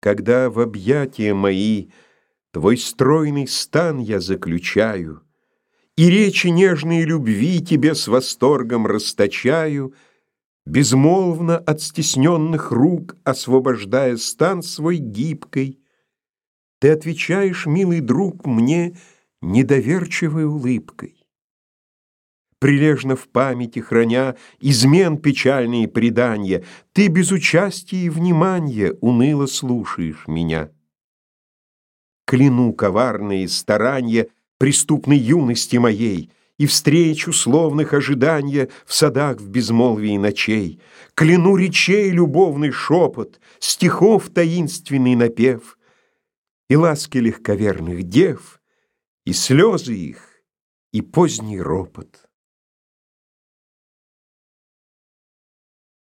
Когда в объятия мои Твой стройный стан я заключаю, И речи нежной любви Тебе с восторгом расточаю, Безмолвно от стесненных рук Освобождая стан свой гибкой, Ты отвечаешь, милый друг, мне Недоверчивой улыбкой. Прилежно в памяти храня Измен печальные предания, Ты без участия и внимания Уныло слушаешь меня. Кляну коварные старания Преступной юности моей И встреч условных ожидания В садах в безмолвии ночей. Кляну речей любовный шепот, Стихов таинственный напев И ласки легковерных дев, И слезы их, и поздний ропот.